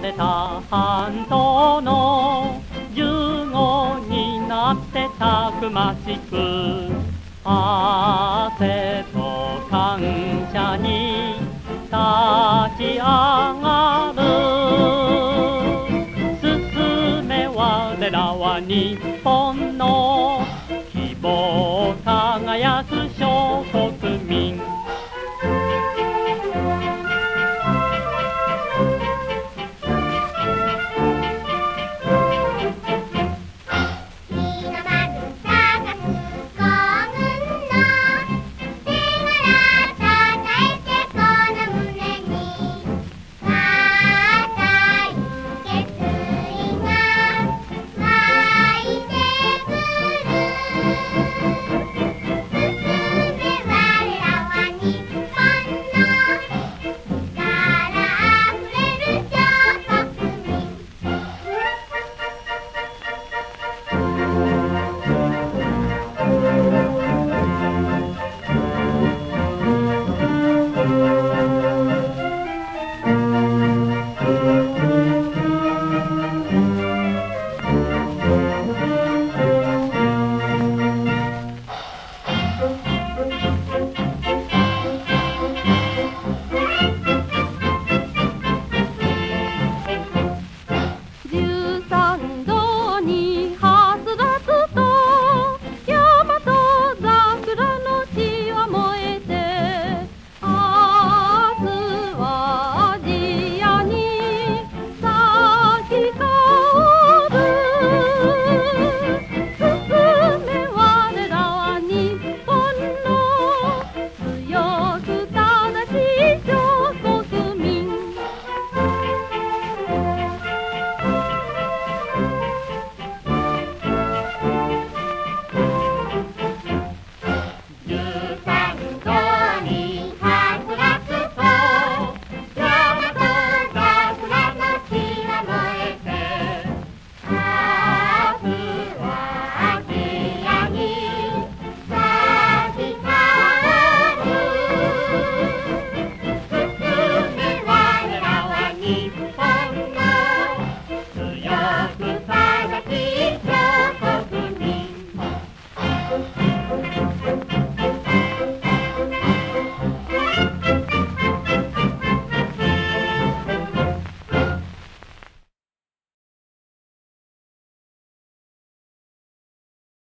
れた半島の15になってたくましく汗と感謝に立ち上がる。進め我らは日本の